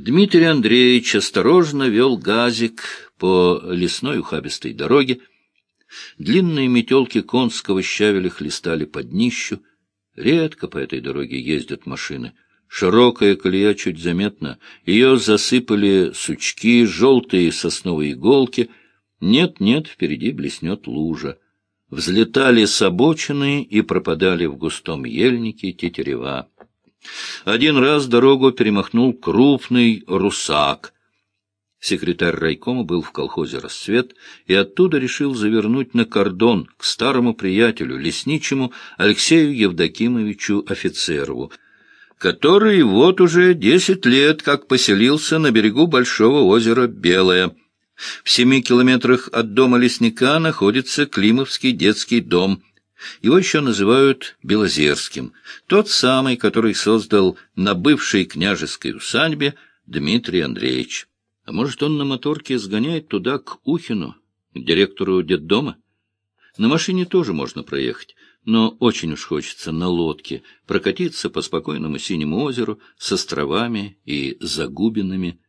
Дмитрий Андреевич осторожно вел газик по лесной ухабистой дороге. Длинные метелки конского щавеля хлестали под днищу. Редко по этой дороге ездят машины. Широкая колея чуть заметна. Ее засыпали сучки, желтые сосновые иголки. Нет-нет, впереди блеснет лужа. Взлетали с обочины и пропадали в густом ельнике тетерева. Один раз дорогу перемахнул крупный русак. Секретарь райкома был в колхозе «Рассвет» и оттуда решил завернуть на кордон к старому приятелю, лесничему Алексею Евдокимовичу Офицерову, который вот уже десять лет как поселился на берегу большого озера Белое. В семи километрах от дома лесника находится Климовский детский дом — его еще называют Белозерским, тот самый, который создал на бывшей княжеской усадьбе Дмитрий Андреевич. А может, он на моторке сгоняет туда, к Ухину, к директору детдома? На машине тоже можно проехать, но очень уж хочется на лодке прокатиться по спокойному синему озеру с островами и загубинами.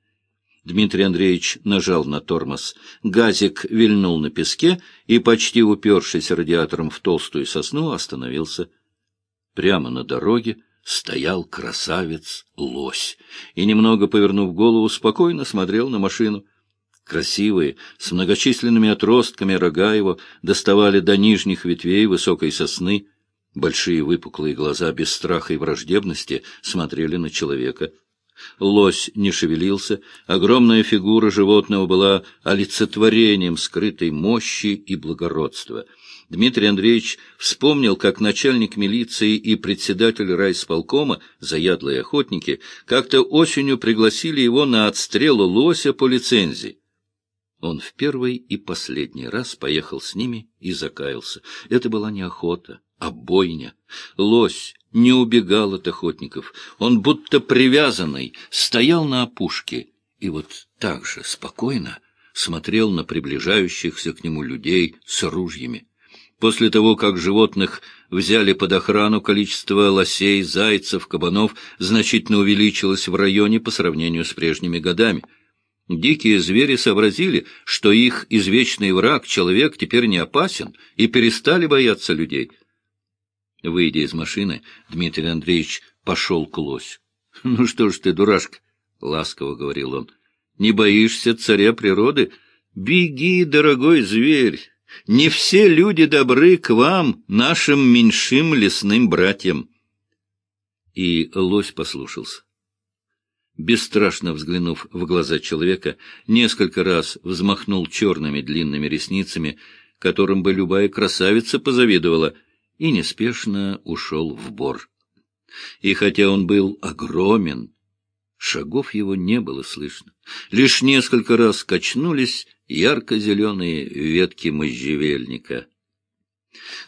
Дмитрий Андреевич нажал на тормоз. Газик вильнул на песке и, почти упершись радиатором в толстую сосну, остановился. Прямо на дороге стоял красавец-лось и, немного повернув голову, спокойно смотрел на машину. Красивые, с многочисленными отростками рога его доставали до нижних ветвей высокой сосны. Большие выпуклые глаза без страха и враждебности смотрели на человека — Лось не шевелился, огромная фигура животного была олицетворением скрытой мощи и благородства. Дмитрий Андреевич вспомнил, как начальник милиции и председатель райсполкома, заядлые охотники, как-то осенью пригласили его на отстрел лося по лицензии. Он в первый и последний раз поехал с ними и закаялся. Это была не охота, а бойня. Лось не убегал от охотников. Он, будто привязанный, стоял на опушке и вот так же спокойно смотрел на приближающихся к нему людей с ружьями. После того, как животных взяли под охрану, количество лосей, зайцев, кабанов значительно увеличилось в районе по сравнению с прежними годами. Дикие звери сообразили, что их извечный враг, человек, теперь не опасен, и перестали бояться людей — Выйдя из машины, Дмитрий Андреевич пошел к лосю. — Ну что ж ты, дурашка, — ласково говорил он, — не боишься царя природы? Беги, дорогой зверь! Не все люди добры к вам, нашим меньшим лесным братьям. И лось послушался. Бесстрашно взглянув в глаза человека, несколько раз взмахнул черными длинными ресницами, которым бы любая красавица позавидовала — и неспешно ушел в бор. И хотя он был огромен, шагов его не было слышно. Лишь несколько раз качнулись ярко-зеленые ветки можжевельника.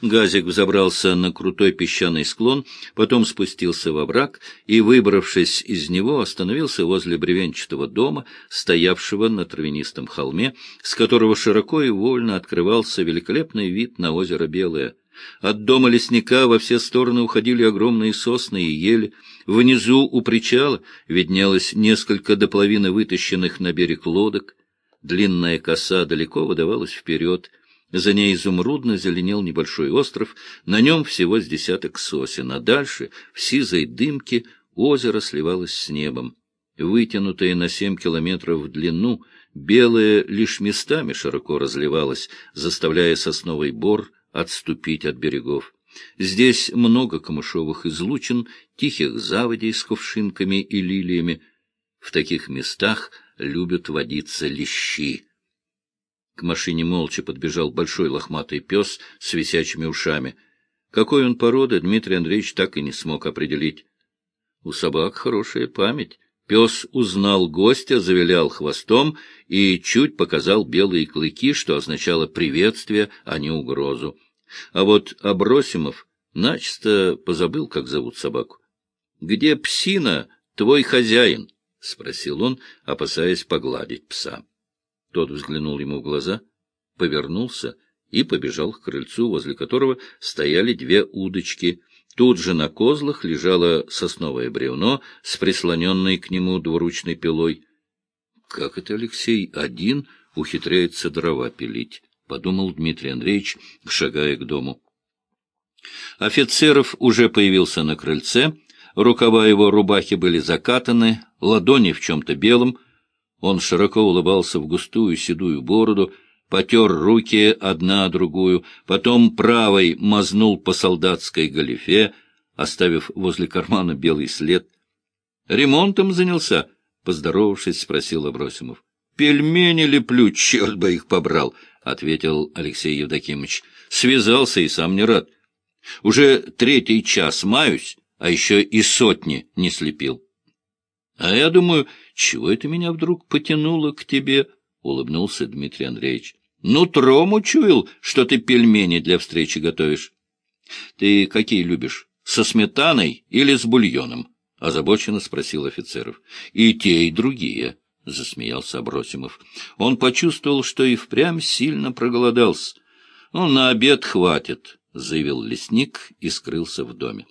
Газик взобрался на крутой песчаный склон, потом спустился во враг и, выбравшись из него, остановился возле бревенчатого дома, стоявшего на травянистом холме, с которого широко и вольно открывался великолепный вид на озеро Белое. От дома лесника во все стороны уходили огромные сосны и ели. Внизу у причала виднелось несколько до половины вытащенных на берег лодок. Длинная коса далеко выдавалась вперед. За ней изумрудно зеленел небольшой остров, на нем всего с десяток сосен, а дальше, в сизой дымке, озеро сливалось с небом. Вытянутое на семь километров в длину, белое лишь местами широко разливалось, заставляя сосновый бор отступить от берегов. Здесь много камышовых излучин, тихих заводей с кувшинками и лилиями. В таких местах любят водиться лещи. К машине молча подбежал большой лохматый пес с висячими ушами. Какой он породы, Дмитрий Андреевич так и не смог определить. У собак хорошая память. Пес узнал гостя, завилял хвостом и чуть показал белые клыки, что означало приветствие, а не угрозу. А вот Абросимов начисто позабыл, как зовут собаку. — Где псина, твой хозяин? — спросил он, опасаясь погладить пса. Тот взглянул ему в глаза, повернулся и побежал к крыльцу, возле которого стояли две удочки — Тут же на козлах лежало сосновое бревно с прислоненной к нему двуручной пилой. Как это Алексей один ухитряется дрова пилить? — подумал Дмитрий Андреевич, шагая к дому. Офицеров уже появился на крыльце, рукава его рубахи были закатаны, ладони в чем-то белом. Он широко улыбался в густую седую бороду, потер руки одна другую, потом правой мазнул по солдатской галифе, оставив возле кармана белый след. — Ремонтом занялся? — поздоровавшись, спросил Абросимов. — Пельмени леплю, черт бы их побрал! — ответил Алексей Евдокимович. — Связался и сам не рад. Уже третий час маюсь, а еще и сотни не слепил. — А я думаю, чего это меня вдруг потянуло к тебе? — улыбнулся Дмитрий Андреевич. Нутром учуял, что ты пельмени для встречи готовишь. Ты какие любишь, со сметаной или с бульоном? — озабоченно спросил офицеров. — И те, и другие, — засмеялся Абросимов. Он почувствовал, что и впрямь сильно проголодался. — Ну, на обед хватит, — заявил лесник и скрылся в доме.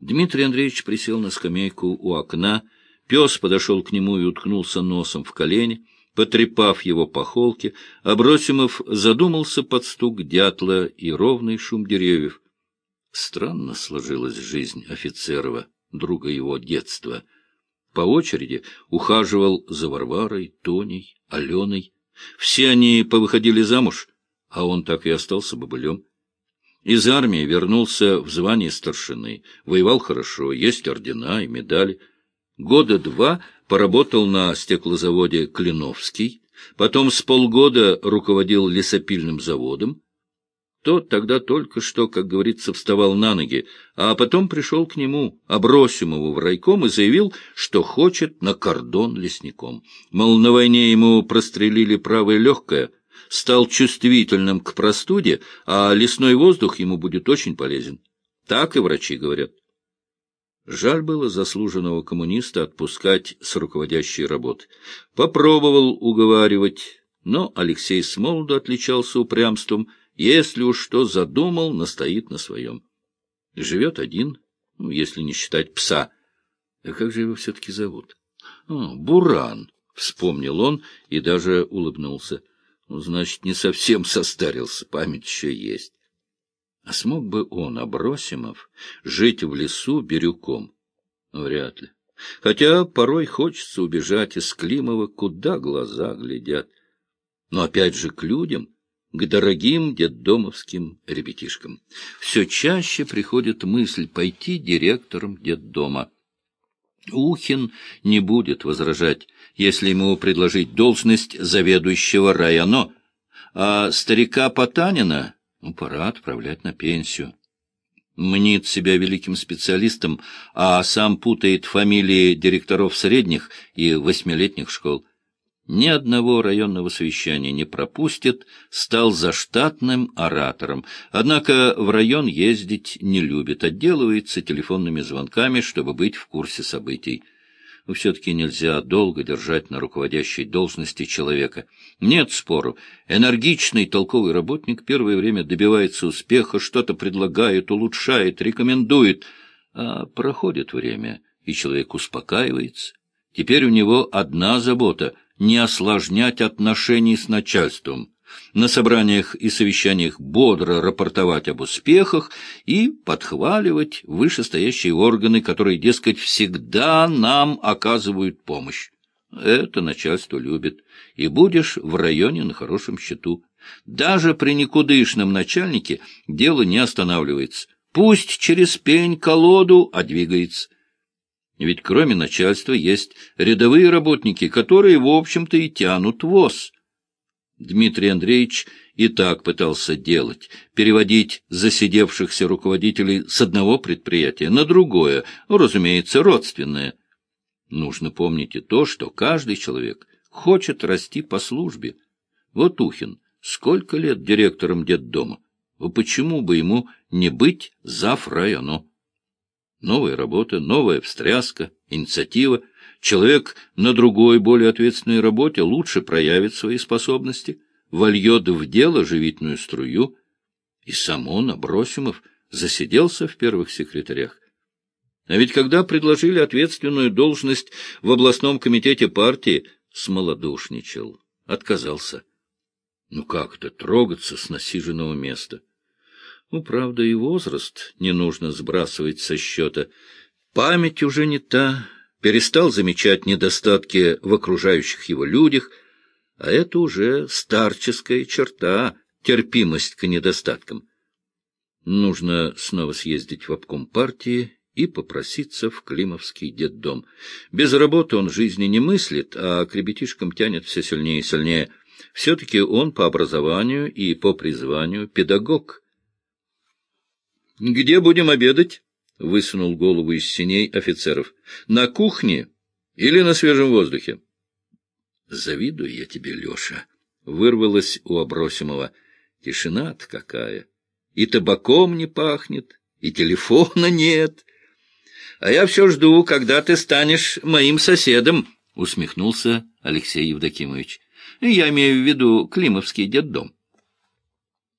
Дмитрий Андреевич присел на скамейку у окна. Пес подошел к нему и уткнулся носом в колени. Потрепав его по холке, Абросимов задумался под стук дятла и ровный шум деревьев. Странно сложилась жизнь офицерова, друга его детства. По очереди ухаживал за Варварой, Тоней, Аленой. Все они повыходили замуж, а он так и остался бобылем. Из армии вернулся в звании старшины, воевал хорошо, есть ордена и медали. Года два поработал на стеклозаводе Клиновский, потом с полгода руководил лесопильным заводом. Тот тогда только что, как говорится, вставал на ноги, а потом пришел к нему, Обросимову в райком, и заявил, что хочет на кордон лесником. Мол, на войне ему прострелили правое легкое, стал чувствительным к простуде, а лесной воздух ему будет очень полезен. Так и врачи говорят. Жаль было заслуженного коммуниста отпускать с руководящей работы. Попробовал уговаривать, но Алексей Смолоду отличался упрямством. Если уж что задумал, настоит на своем. Живет один, ну, если не считать пса. А как же его все-таки зовут? О, Буран, — вспомнил он и даже улыбнулся. Ну, значит, не совсем состарился, память еще есть. А смог бы он, Абросимов, жить в лесу бирюком? Вряд ли. Хотя порой хочется убежать из Климова, куда глаза глядят. Но опять же к людям, к дорогим детдомовским ребятишкам. Все чаще приходит мысль пойти директором детдома. Ухин не будет возражать, если ему предложить должность заведующего районо, а старика Потанина пора отправлять на пенсию. Мнит себя великим специалистом, а сам путает фамилии директоров средних и восьмилетних школ. Ни одного районного совещания не пропустит, стал заштатным оратором. Однако в район ездить не любит, отделывается телефонными звонками, чтобы быть в курсе событий но все-таки нельзя долго держать на руководящей должности человека. Нет спору. Энергичный толковый работник первое время добивается успеха, что-то предлагает, улучшает, рекомендует. А проходит время, и человек успокаивается. Теперь у него одна забота — не осложнять отношений с начальством на собраниях и совещаниях бодро рапортовать об успехах и подхваливать вышестоящие органы, которые, дескать, всегда нам оказывают помощь. Это начальство любит, и будешь в районе на хорошем счету. Даже при никудышном начальнике дело не останавливается. Пусть через пень-колоду, а двигается. Ведь кроме начальства есть рядовые работники, которые, в общем-то, и тянут воз. Дмитрий Андреевич и так пытался делать, переводить засидевшихся руководителей с одного предприятия на другое, ну, разумеется, родственное. Нужно помнить и то, что каждый человек хочет расти по службе. Вот Ухин, сколько лет директором детдома? Почему бы ему не быть зав. районо? Новая работа, новая встряска, инициатива — Человек на другой, более ответственной работе лучше проявит свои способности, вольет в дело живительную струю, и сам он, Абросимов, засиделся в первых секретарях. А ведь когда предложили ответственную должность в областном комитете партии, смолодушничал, отказался. Ну как-то трогаться с насиженного места. Ну, правда, и возраст не нужно сбрасывать со счета. Память уже не та, перестал замечать недостатки в окружающих его людях, а это уже старческая черта, терпимость к недостаткам. Нужно снова съездить в обком партии и попроситься в Климовский детдом. Без работы он жизни не мыслит, а к ребятишкам тянет все сильнее и сильнее. Все-таки он по образованию и по призванию педагог. — Где будем обедать? — высунул голову из синей офицеров. — На кухне или на свежем воздухе? — Завидую я тебе, Леша, — вырвалось у Абросимова. Тишина-то какая! И табаком не пахнет, и телефона нет. А я все жду, когда ты станешь моим соседом, — усмехнулся Алексей Евдокимович. Я имею в виду Климовский детдом.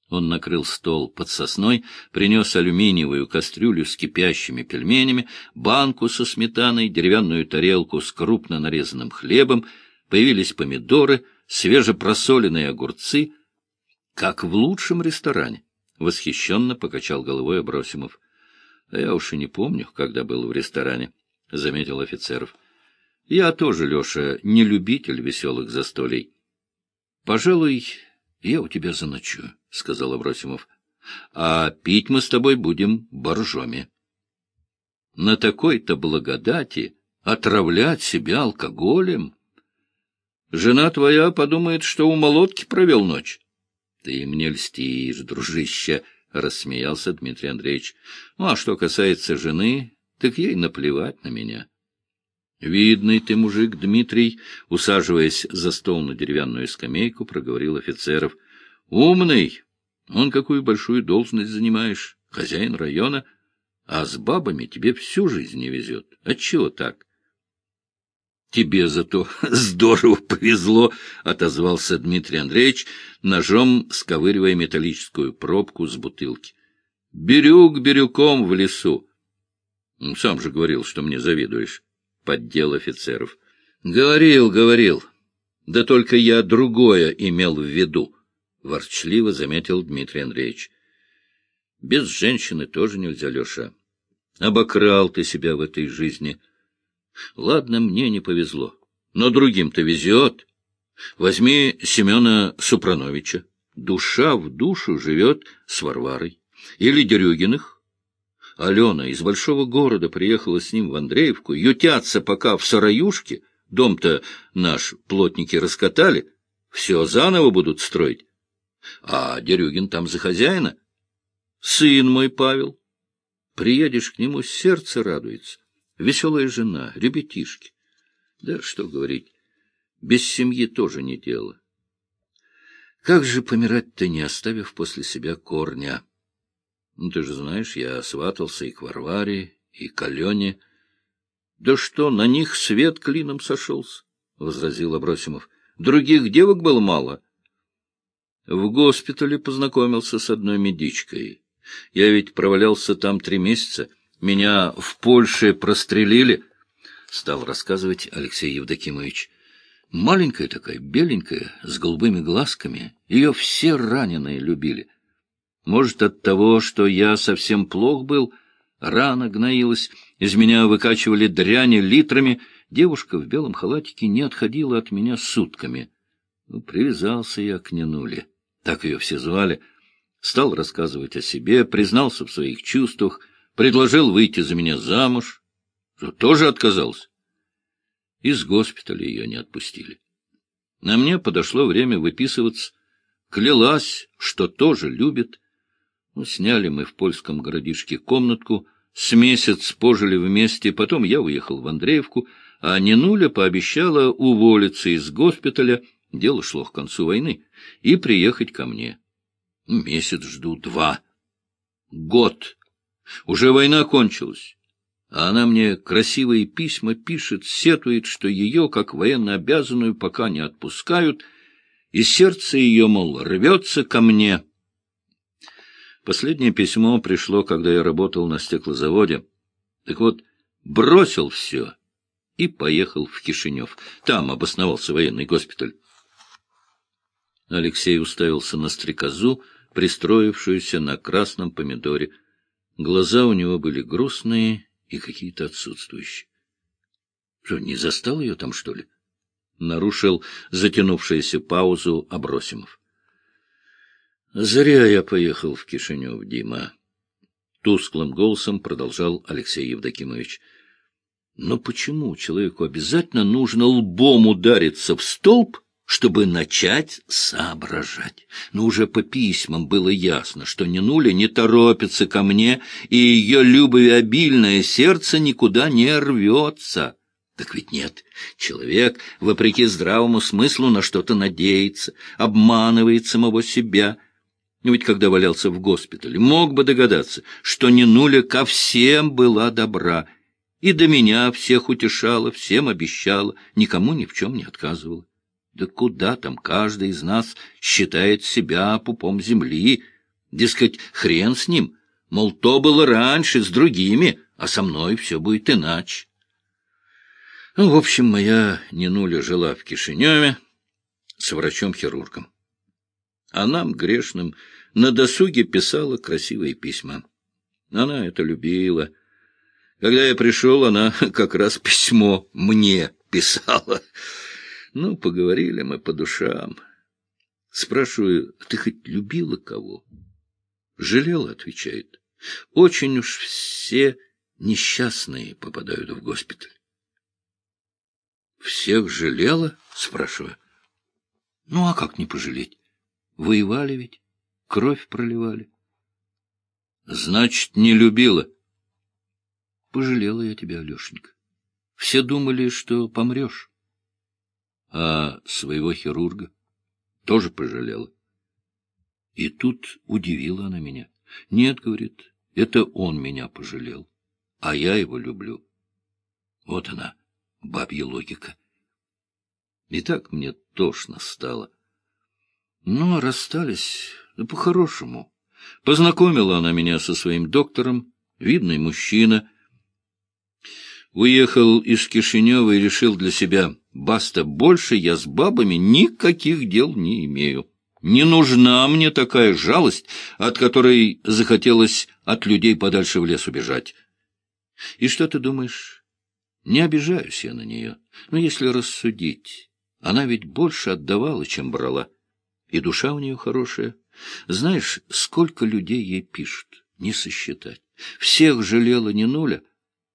Он накрыл стол под сосной, принес алюминиевую кастрюлю с кипящими пельменями, банку со сметаной, деревянную тарелку с крупно нарезанным хлебом, появились помидоры, свежепросоленные огурцы, как в лучшем ресторане. Восхищенно покачал головой Абросимов. — А я уж и не помню, когда был в ресторане, — заметил офицеров. — Я тоже, Леша, не любитель веселых застолий. — Пожалуй, я у тебя заночую, — сказал Абросимов. — А пить мы с тобой будем боржоми. На такой-то благодати отравлять себя алкоголем? Жена твоя подумает, что у молотки провел ночь. — Ты мне льстишь, дружище, —— рассмеялся Дмитрий Андреевич. — Ну, а что касается жены, так ей наплевать на меня. — Видный ты мужик, Дмитрий, — усаживаясь за стол на деревянную скамейку, проговорил офицеров. — Умный. Он какую большую должность занимаешь, хозяин района, а с бабами тебе всю жизнь не везет. Отчего так? — Тебе зато здорово повезло, — отозвался Дмитрий Андреевич, ножом сковыривая металлическую пробку с бутылки. — Бирюк бирюком в лесу. — Сам же говорил, что мне завидуешь, — поддел офицеров. — Говорил, говорил. Да только я другое имел в виду, — ворчливо заметил Дмитрий Андреевич. — Без женщины тоже нельзя, Леша. Обокрал ты себя в этой жизни. — Ладно, мне не повезло, но другим-то везет. Возьми Семена Супрановича. Душа в душу живет с Варварой. Или Дерюгиных. Алена из большого города приехала с ним в Андреевку, ютятся пока в Сараюшке, дом-то наш плотники раскатали, все заново будут строить. А Дерюгин там за хозяина. Сын мой Павел. Приедешь к нему, сердце радуется. Веселая жена, ребятишки. Да что говорить, без семьи тоже не дело. Как же помирать-то, не оставив после себя корня? Ну, ты же знаешь, я сватался и к Варваре, и к Алене. — Да что, на них свет клином сошелся, — возразил Абросимов. — Других девок было мало. В госпитале познакомился с одной медичкой. Я ведь провалялся там три месяца, меня в Польше прострелили, — стал рассказывать Алексей Евдокимович. Маленькая такая, беленькая, с голубыми глазками. Ее все раненые любили. Может, от того, что я совсем плох был, рана гноилась, из меня выкачивали дряни литрами, девушка в белом халатике не отходила от меня сутками. Ну, привязался я к Ненуле, так ее все звали. Стал рассказывать о себе, признался в своих чувствах — Предложил выйти за меня замуж. Тоже отказался. Из госпиталя ее не отпустили. На мне подошло время выписываться. Клялась, что тоже любит. Ну, сняли мы в польском городишке комнатку, с месяц пожили вместе, потом я уехал в Андреевку, а Ненуля пообещала уволиться из госпиталя, дело шло к концу войны, и приехать ко мне. Месяц жду, два. Год уже война кончилась, а она мне красивые письма пишет, сетует, что ее, как военно обязанную, пока не отпускают, и сердце ее, мол, рвется ко мне. Последнее письмо пришло, когда я работал на стеклозаводе. Так вот, бросил все и поехал в Кишинев. Там обосновался военный госпиталь. Алексей уставился на стрекозу, пристроившуюся на красном помидоре. Глаза у него были грустные и какие-то отсутствующие. Что, не застал ее там, что ли? Нарушил затянувшуюся паузу Абросимов. Зря я поехал в Кишинев, Дима. Тусклым голосом продолжал Алексей Евдокимович. Но почему человеку обязательно нужно лбом удариться в столб, чтобы начать соображать. Но уже по письмам было ясно, что Нинуля не торопится ко мне, и ее любовеобильное сердце никуда не рвется. Так ведь нет. Человек, вопреки здравому смыслу, на что-то надеется, обманывает самого себя. Ведь когда валялся в госпитале, мог бы догадаться, что Нинуля ко всем была добра, и до меня всех утешала, всем обещала, никому ни в чем не отказывала. Да куда там, каждый из нас считает себя пупом земли. Дескать, хрен с ним, мол, то было раньше с другими, а со мной все будет иначе. Ну, в общем, моя Нинуля жила в Кишиневе с врачом-хирургом. А нам, грешным, на досуге писала красивые письма. Она это любила. Когда я пришел, она как раз письмо мне писала. Ну, поговорили мы по душам. Спрашиваю, ты хоть любила кого? Жалела, отвечает. Очень уж все несчастные попадают в госпиталь. Всех жалела? Спрашиваю. Ну, а как не пожалеть? Воевали ведь, кровь проливали. Значит, не любила. Пожалела я тебя, Алешенька. Все думали, что помрешь. А своего хирурга тоже пожалела. И тут удивила она меня. Нет, говорит, это он меня пожалел, а я его люблю. Вот она, бабья логика. И так мне тошно стало. Ну, расстались, да по-хорошему. Познакомила она меня со своим доктором, видный мужчина. Уехал из Кишинева и решил для себя — Баста, больше я с бабами никаких дел не имею. Не нужна мне такая жалость, от которой захотелось от людей подальше в лес убежать. И что ты думаешь? Не обижаюсь я на нее. Но если рассудить, она ведь больше отдавала, чем брала. И душа у нее хорошая. Знаешь, сколько людей ей пишут, не сосчитать. Всех жалела не нуля,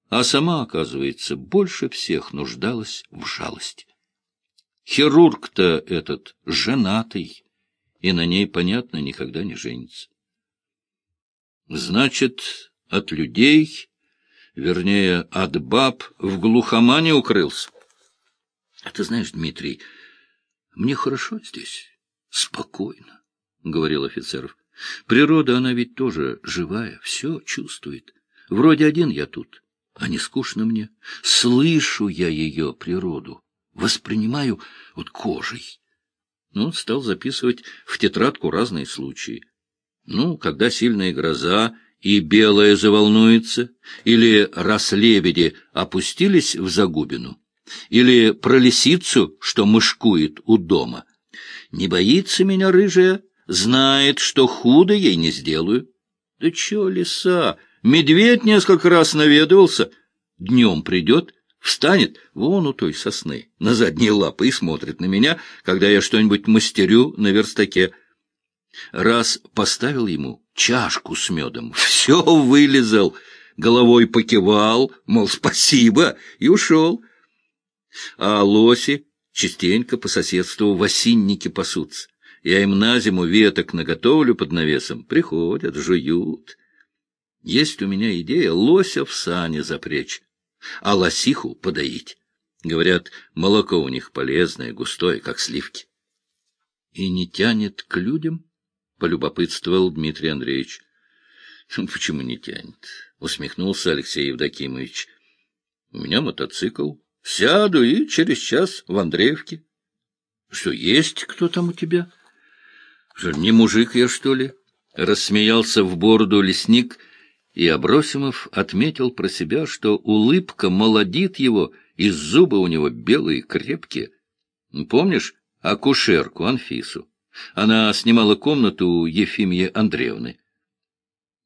а сама, оказывается, больше всех нуждалась в жалости. Хирург-то этот женатый, и на ней, понятно, никогда не женится. Значит, от людей, вернее, от баб в глухомане укрылся. А ты знаешь, Дмитрий, мне хорошо здесь, спокойно, — говорил офицеров. Природа, она ведь тоже живая, все чувствует. Вроде один я тут, а не скучно мне. Слышу я ее природу, воспринимаю вот кожей. Ну, стал записывать в тетрадку разные случаи. Ну, когда сильная гроза и белая заволнуется, или раз лебеди опустились в загубину, или про лисицу, что мышкует у дома. Не боится меня рыжая, знает, что худо ей не сделаю. Да чё лиса? Медведь несколько раз наведывался. Днем придет, встанет вон у той сосны, на задние лапы, и смотрит на меня, когда я что-нибудь мастерю на верстаке. Раз поставил ему чашку с медом, все вылезал, головой покивал, мол, спасибо, и ушел. А лоси частенько по соседству в пасутся. Я им на зиму веток наготовлю под навесом, приходят, жуют. Есть у меня идея лося в сане запречь, а лосиху подоить. Говорят, молоко у них полезное, густое, как сливки. — И не тянет к людям? — полюбопытствовал Дмитрий Андреевич. «Ну, — Почему не тянет? — усмехнулся Алексей Евдокимович. — У меня мотоцикл. Сяду и через час в Андреевке. — Что, есть кто там у тебя? — не мужик я, что ли? — рассмеялся в бороду лесник, и Абросимов отметил про себя, что улыбка молодит его, и зубы у него белые, крепкие. Помнишь акушерку Анфису? Она снимала комнату у Ефимии Андреевны.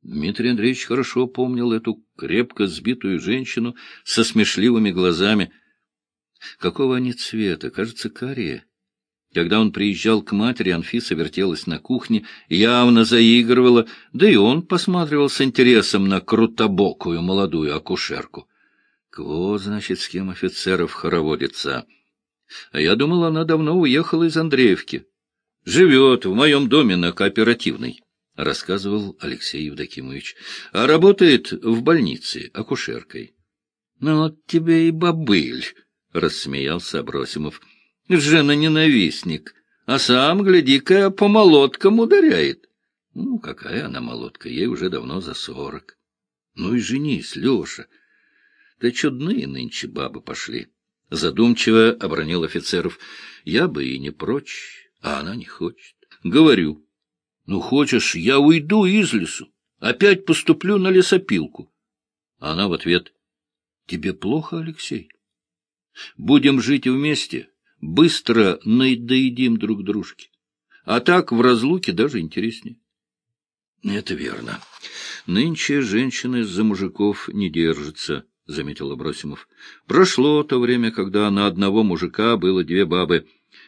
Дмитрий Андреевич хорошо помнил эту крепко сбитую женщину со смешливыми глазами. Какого они цвета? Кажется, карие. Когда он приезжал к матери, Анфиса вертелась на кухне, явно заигрывала, да и он посматривал с интересом на крутобокую молодую акушерку. Вот, значит, с кем офицеров хороводится. А я думал, она давно уехала из Андреевки. Живет в моем доме на кооперативной, — рассказывал Алексей Евдокимович. А работает в больнице акушеркой. — Ну, вот тебе и бобыль, — рассмеялся Абросимов жена-ненавистник, а сам, гляди-ка, по молоткам ударяет. Ну, какая она молотка, ей уже давно за сорок. Ну и женись, Леша. Да чудные нынче бабы пошли. Задумчиво обронил офицеров. Я бы и не прочь, а она не хочет. Говорю. Ну, хочешь, я уйду из лесу. Опять поступлю на лесопилку. Она в ответ. Тебе плохо, Алексей? Будем жить вместе, быстро надоедим друг дружке. А так в разлуке даже интереснее. Это верно. Нынче женщины за мужиков не держатся, — заметил Абросимов. Прошло то время, когда на одного мужика было две бабы.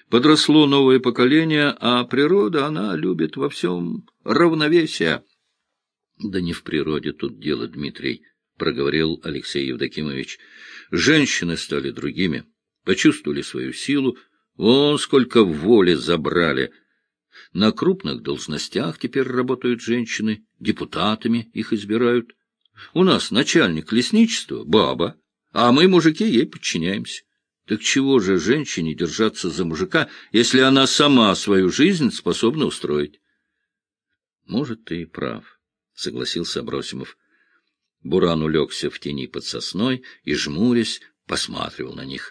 Подросло новое поколение, а природа, она любит во всем равновесие. — Да не в природе тут дело, Дмитрий, — проговорил Алексей Евдокимович. — Женщины стали другими почувствовали свою силу, вон сколько воли забрали. На крупных должностях теперь работают женщины, депутатами их избирают. У нас начальник лесничества — баба, а мы, мужики, ей подчиняемся. Так чего же женщине держаться за мужика, если она сама свою жизнь способна устроить? — Может, ты и прав, — согласился Абросимов. Буран улегся в тени под сосной и, жмурясь, посматривал на них.